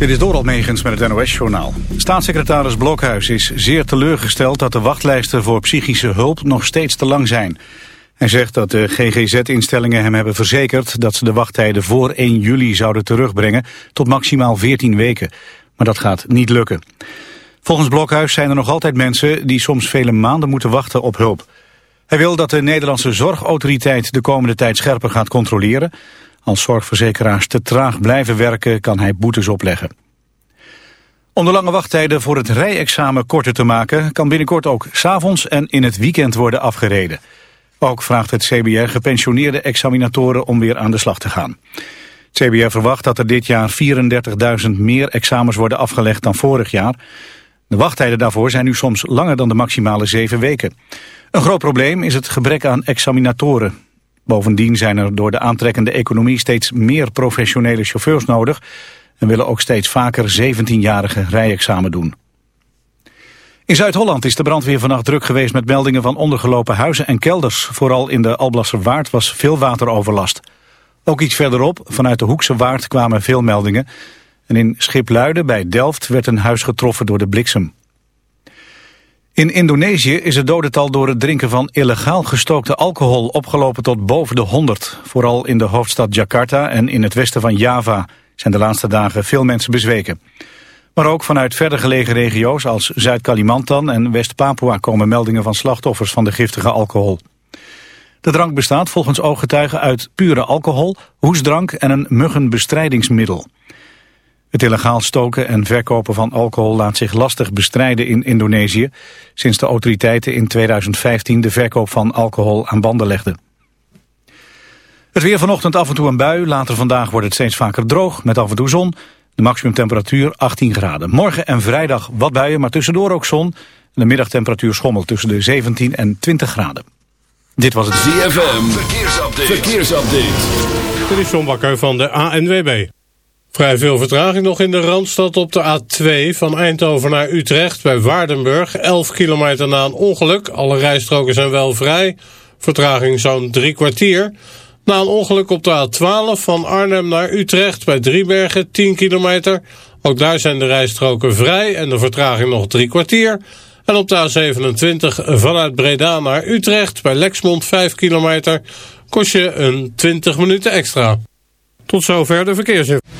Dit is Doral Megens met het NOS-journaal. Staatssecretaris Blokhuis is zeer teleurgesteld dat de wachtlijsten voor psychische hulp nog steeds te lang zijn. Hij zegt dat de GGZ-instellingen hem hebben verzekerd dat ze de wachttijden voor 1 juli zouden terugbrengen tot maximaal 14 weken. Maar dat gaat niet lukken. Volgens Blokhuis zijn er nog altijd mensen die soms vele maanden moeten wachten op hulp. Hij wil dat de Nederlandse Zorgautoriteit de komende tijd scherper gaat controleren. Als zorgverzekeraars te traag blijven werken kan hij boetes opleggen. Om de lange wachttijden voor het rijexamen korter te maken... kan binnenkort ook s'avonds en in het weekend worden afgereden. Ook vraagt het CBR gepensioneerde examinatoren om weer aan de slag te gaan. Het CBR verwacht dat er dit jaar 34.000 meer examens worden afgelegd dan vorig jaar. De wachttijden daarvoor zijn nu soms langer dan de maximale zeven weken. Een groot probleem is het gebrek aan examinatoren. Bovendien zijn er door de aantrekkende economie steeds meer professionele chauffeurs nodig... en willen ook steeds vaker 17-jarigen rijexamen doen. In Zuid-Holland is de brandweer vannacht druk geweest met meldingen van ondergelopen huizen en kelders. Vooral in de Alblasserwaard was veel wateroverlast. Ook iets verderop, vanuit de Hoekse Waard, kwamen veel meldingen. En in Schipluiden bij Delft werd een huis getroffen door de bliksem. In Indonesië is het dodental door het drinken van illegaal gestookte alcohol opgelopen tot boven de 100. Vooral in de hoofdstad Jakarta en in het westen van Java zijn de laatste dagen veel mensen bezweken. Maar ook vanuit verder gelegen regio's als Zuid-Kalimantan en West-Papua komen meldingen van slachtoffers van de giftige alcohol. De drank bestaat volgens ooggetuigen uit pure alcohol, hoesdrank en een muggenbestrijdingsmiddel. Het illegaal stoken en verkopen van alcohol laat zich lastig bestrijden in Indonesië... sinds de autoriteiten in 2015 de verkoop van alcohol aan banden legden. Het weer vanochtend af en toe een bui, later vandaag wordt het steeds vaker droog... met af en toe zon, de maximumtemperatuur 18 graden. Morgen en vrijdag wat buien, maar tussendoor ook zon... de middagtemperatuur schommelt tussen de 17 en 20 graden. Dit was het ZFM, verkeersupdate. verkeersupdate. Dit is John Bakker van de ANWB. Vrij veel vertraging nog in de Randstad op de A2 van Eindhoven naar Utrecht bij Waardenburg. 11 kilometer na een ongeluk. Alle rijstroken zijn wel vrij. Vertraging zo'n drie kwartier. Na een ongeluk op de A12 van Arnhem naar Utrecht bij Driebergen 10 kilometer. Ook daar zijn de rijstroken vrij en de vertraging nog drie kwartier. En op de A27 vanuit Breda naar Utrecht bij Lexmond 5 kilometer kost je een 20 minuten extra. Tot zover de verkeersinformatie.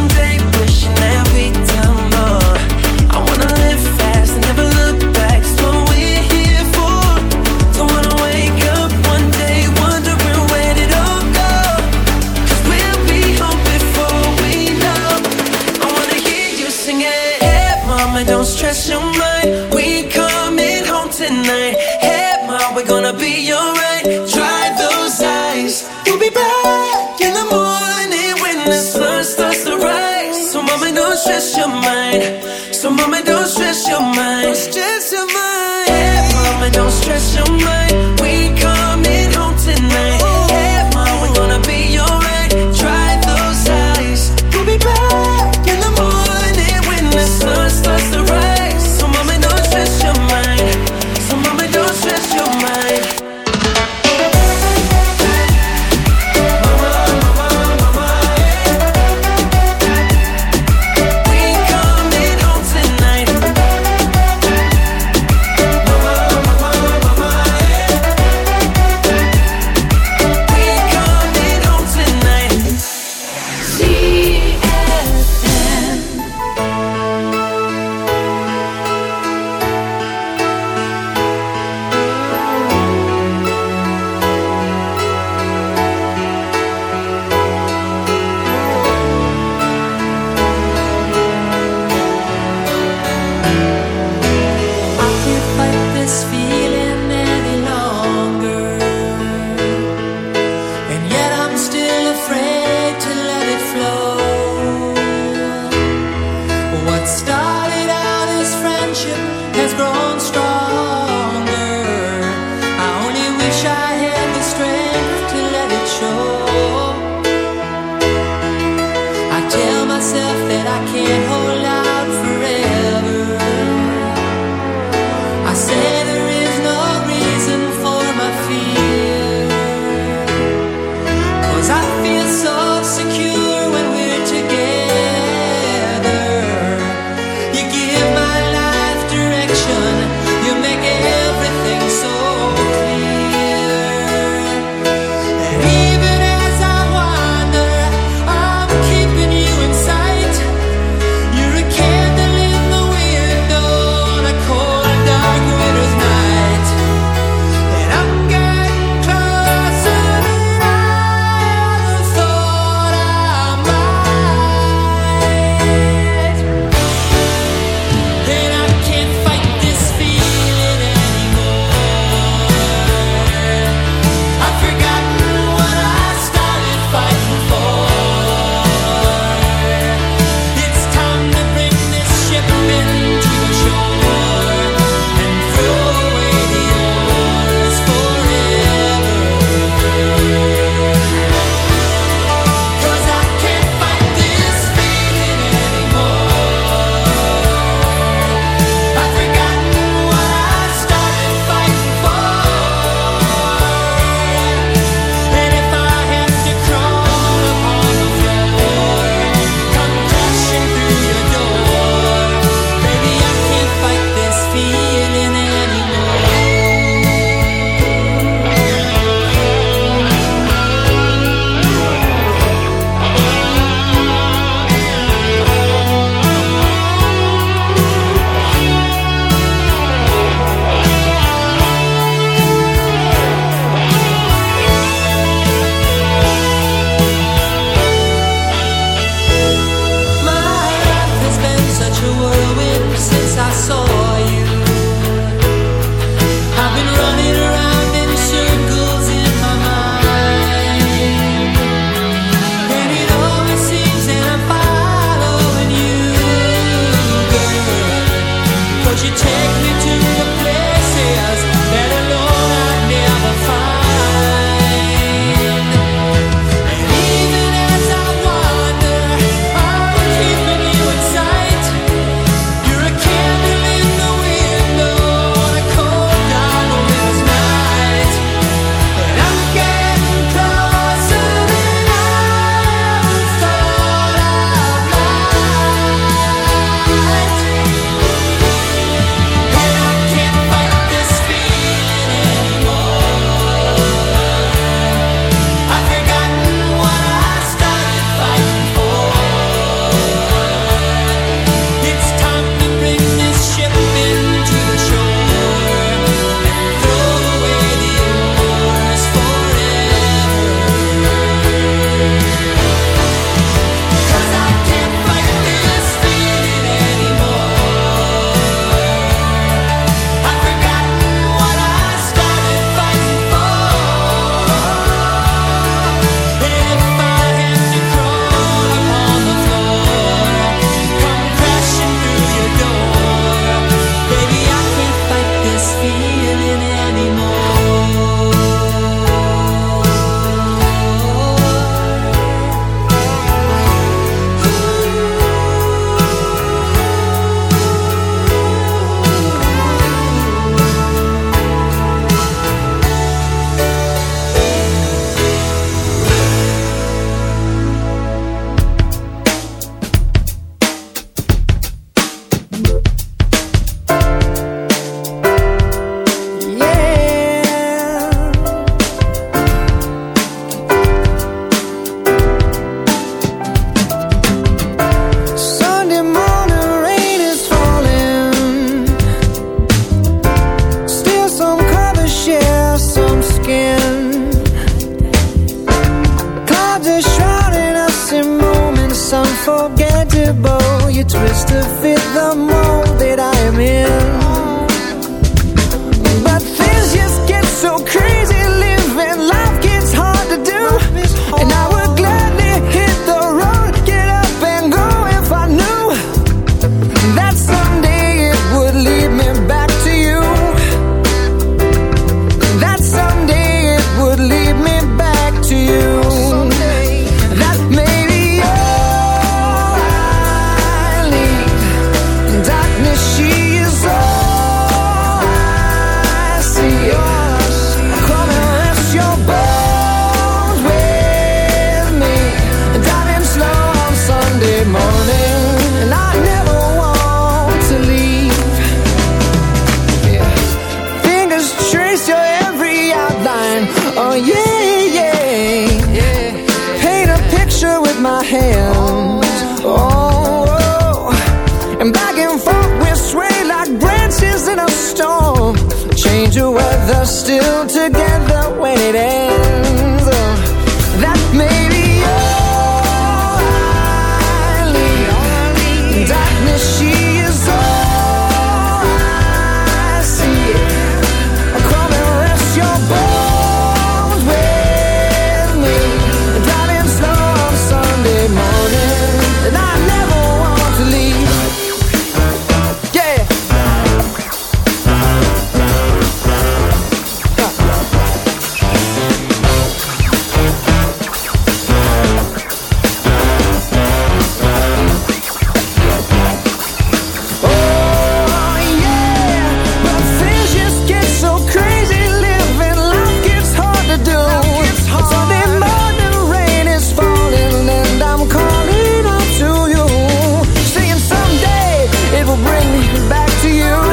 back to you.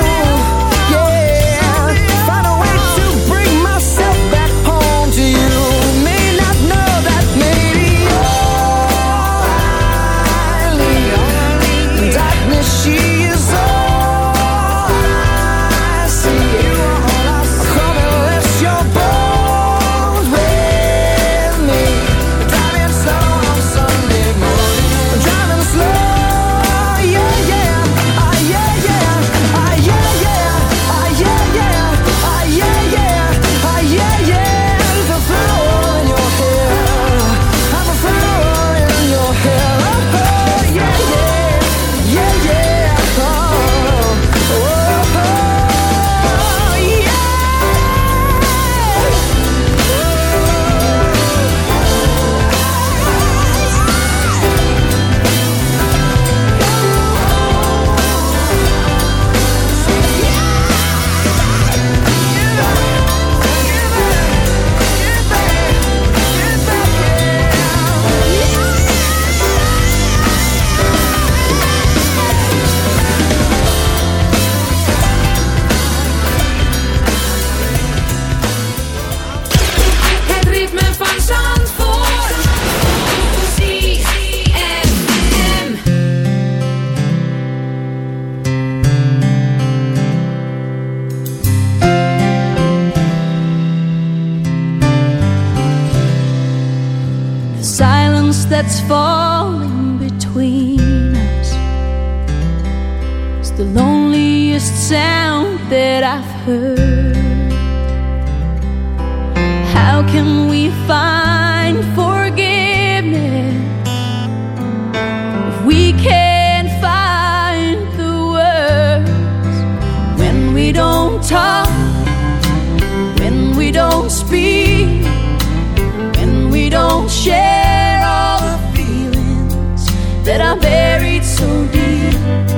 That are buried so deep.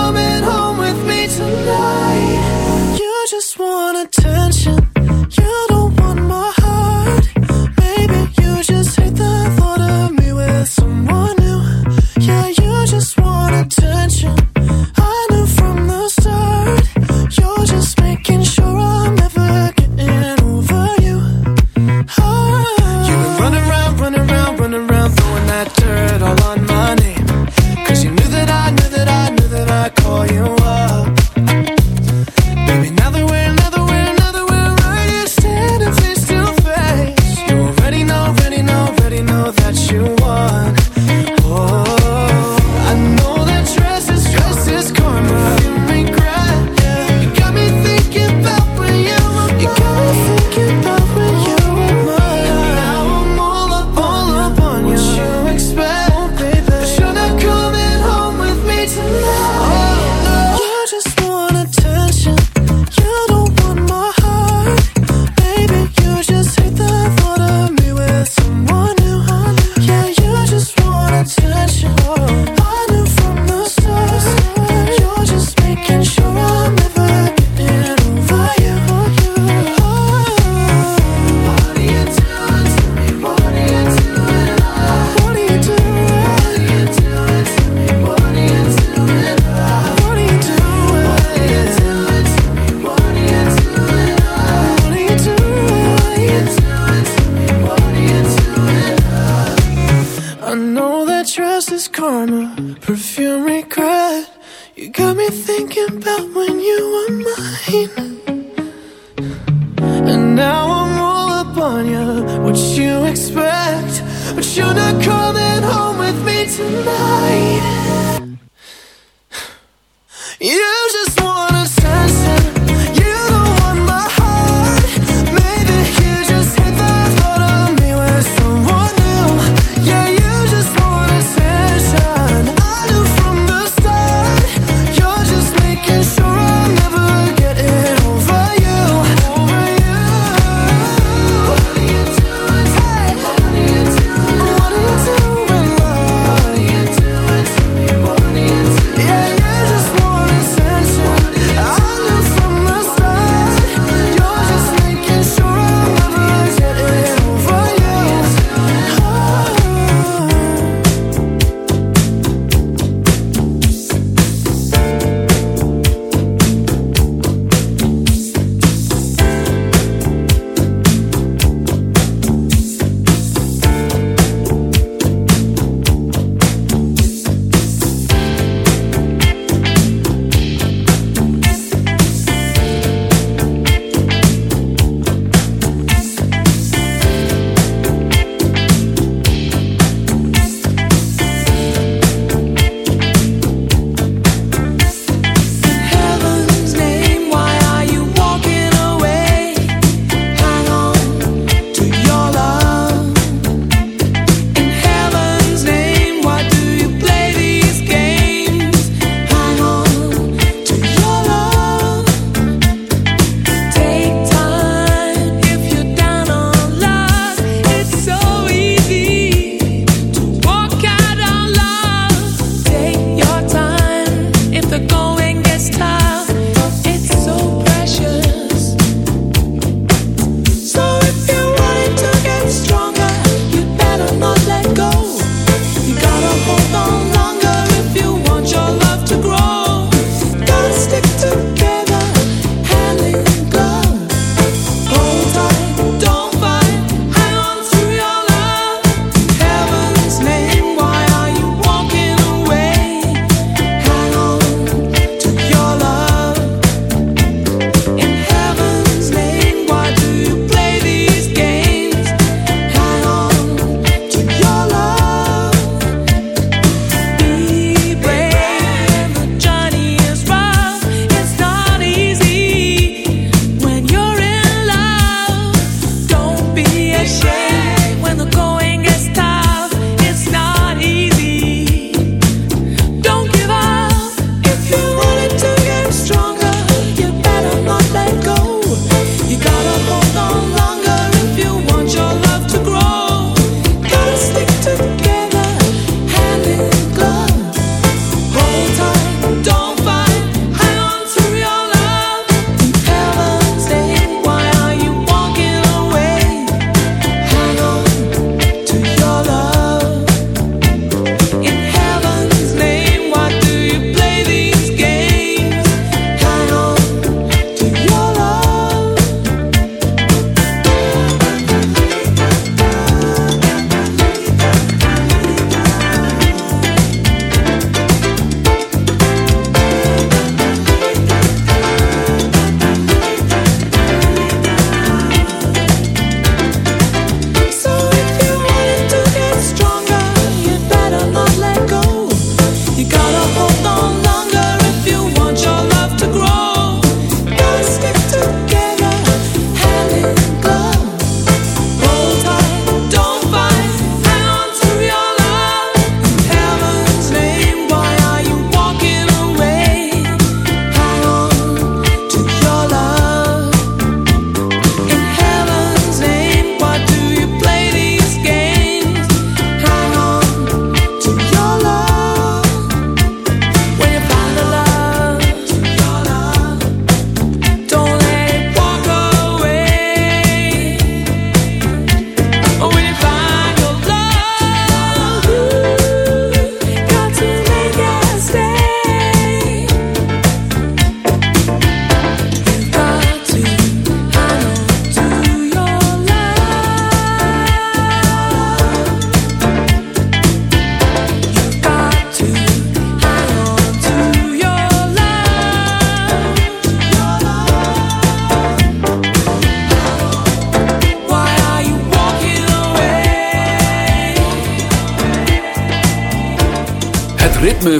love.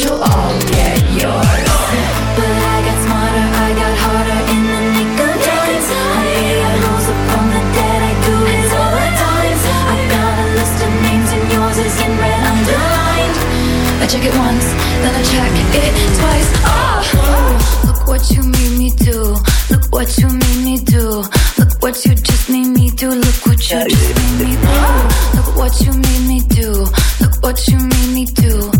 You'll all get yours. But I got smarter, I got harder in the nick of time. I the dead, I do it all the time. I got a list of names and yours is in red underlined. I check it once, then I check it twice. Oh, look what you made me do. Look what you made me do. Look what you just made me do. Look what you just made me do. Look what you made me do. Look what you made me do.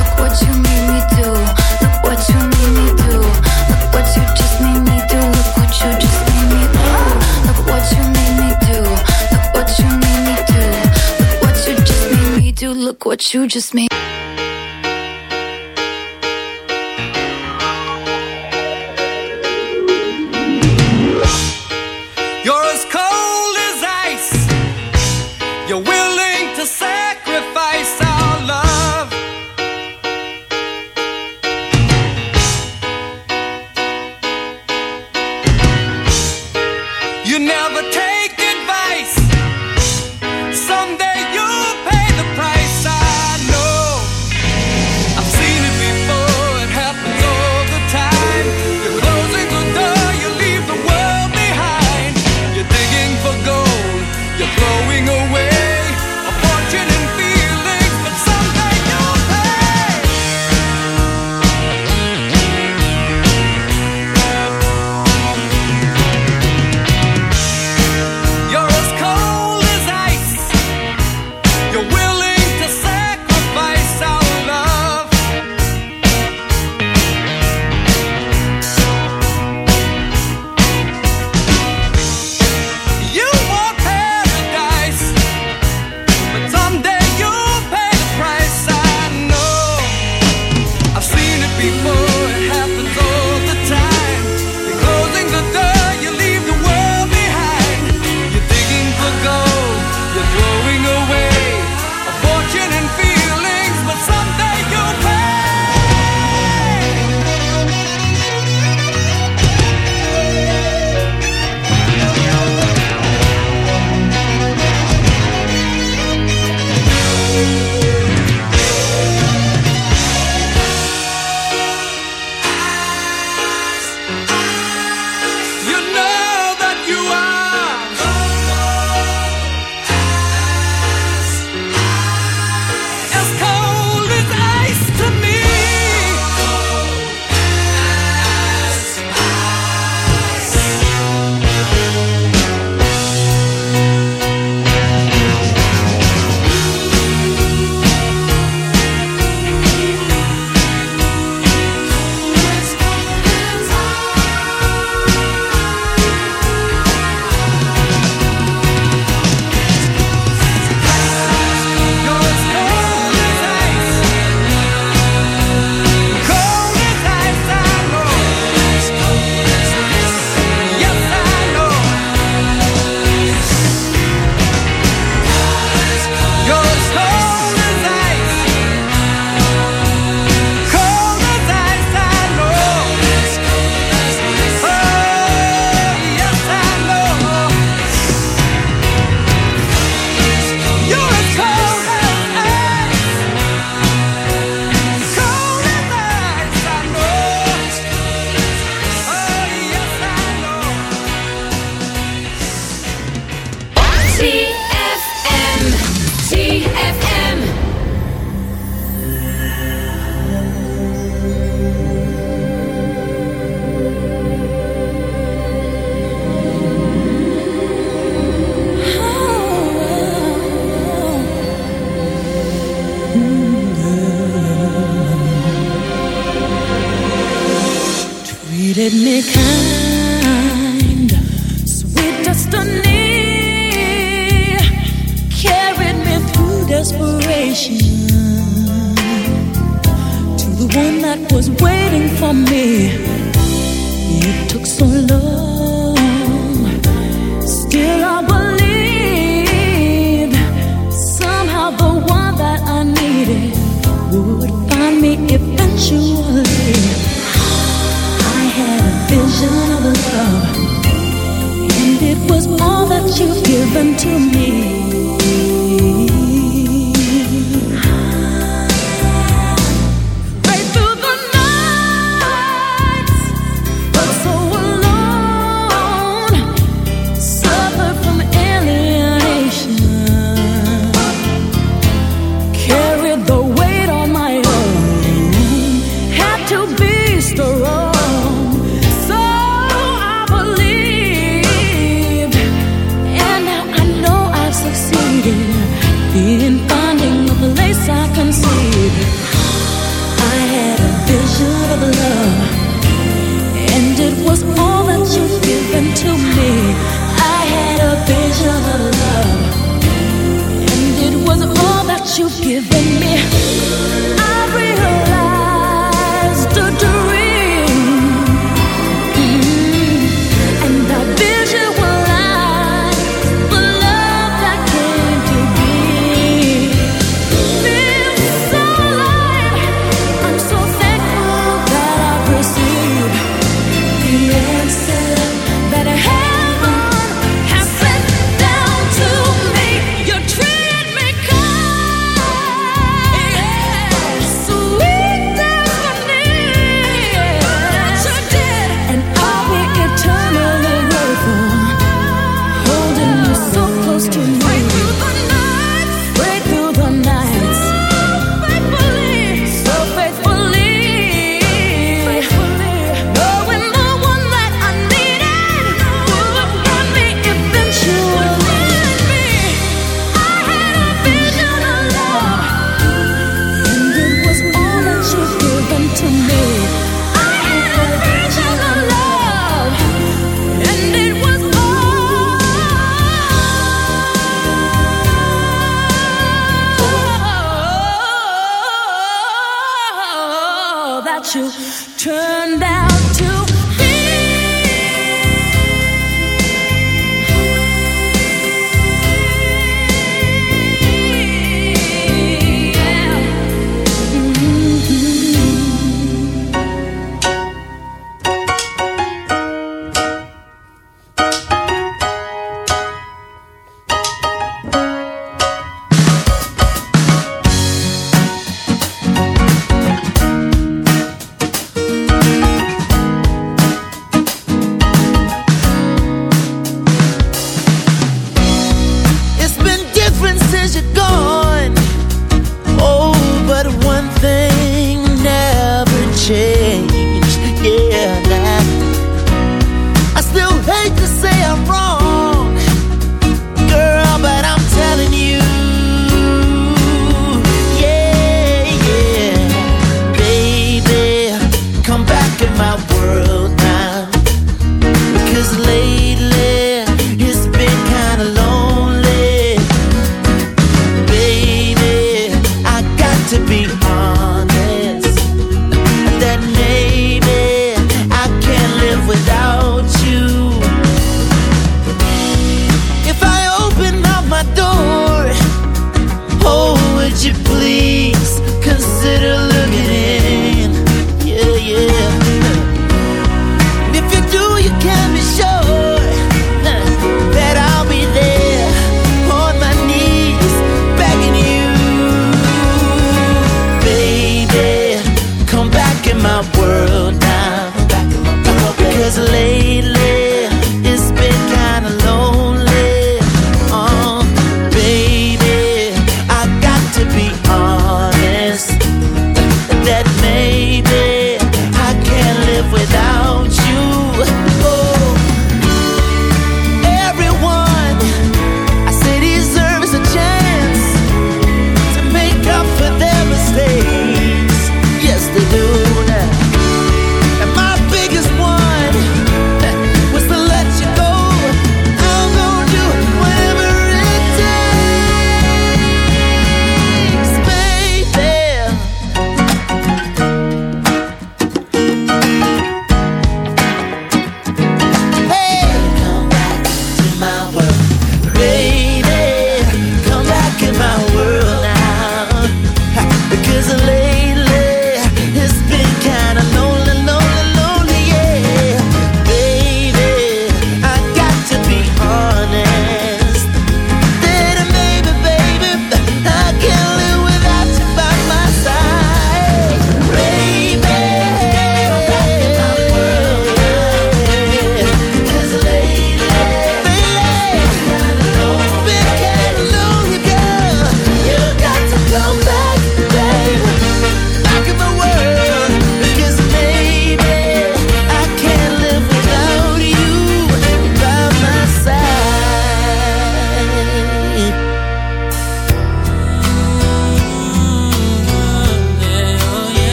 You just made.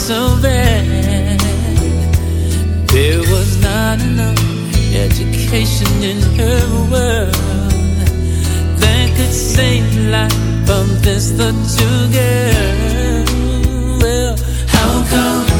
so bad. There was not enough education in her world that could save life from this two girls. Well, how come?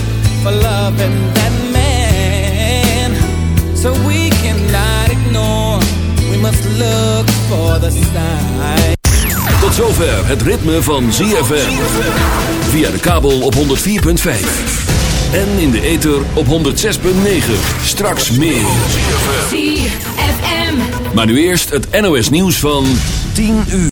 for loving that man. So we cannot ignore, we must look for the sign. Tot zover het ritme van ZFM. Via de kabel op 104.5. En in de ether op 106.9. Straks meer. ZFM. Maar nu eerst het NOS nieuws van 10 uur.